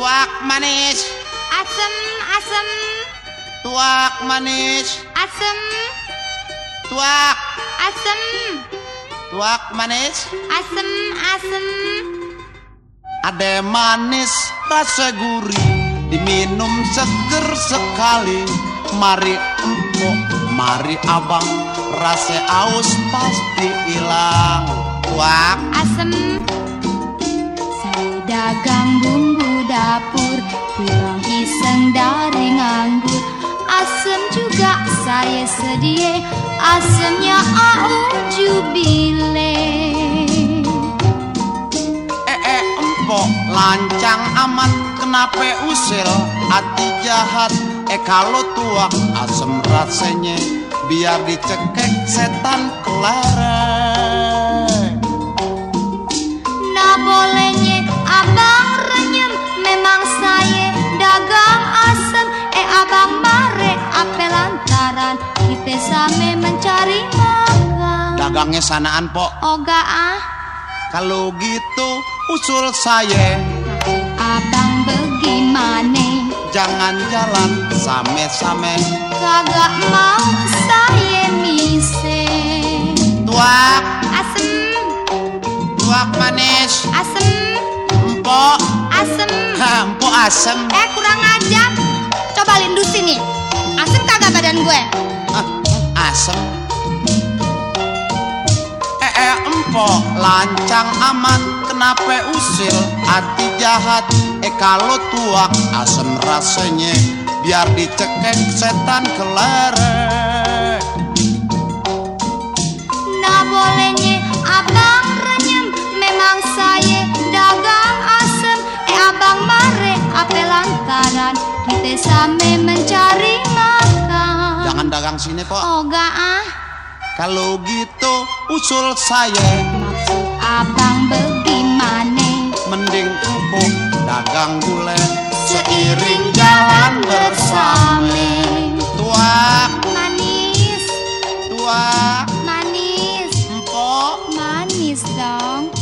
tuak manis. Asem asem. Tuak manis. Asem. Tuak. Asem. Tuak manis. Asem asem. Ada manis rasa gurih diminum seger sekali. Mari empok mari abang rasa aus pasti hilang. Tuak. Asem. Saya dagang bumbu dapur iseng dari nganggur. Asem juga saya sedia asemnya au jubile eh eh empok lancang amat kenapa usil? Hati jahat eh kalau tuak asem rasanya. Biar dicekek setan kelarang Same mencari makan dagangnya sanaan pok. Oga ah. Kalau gitu usul saya. Abang bagaimana jangan jalan same-same. Kagak mau saya mise. Tuak. Asem. Tuak manis. Asem. Empok. Asem. Ha, empok asem. Eh kurang ajar. Coba lindu sini. Asem kagak badan gue. Ah, asem eh empok lancang amat kenapa usil hati jahat. Eh kalau tuak asem rasanya biar dicekek setan kelereng Nah bolehnya abang renyem Memang saya dagang asem. Eh abang mare ape lantaran Kita same mencari makan jangan dagang sini kok. Oh enggak ah. Kalau gitu usul saya. Maksud abang bagaimana? Mending empuk dagang gule. Seiring jalan bersama. Tua. Manis. Tua. Manis. Empuk. Manis dong.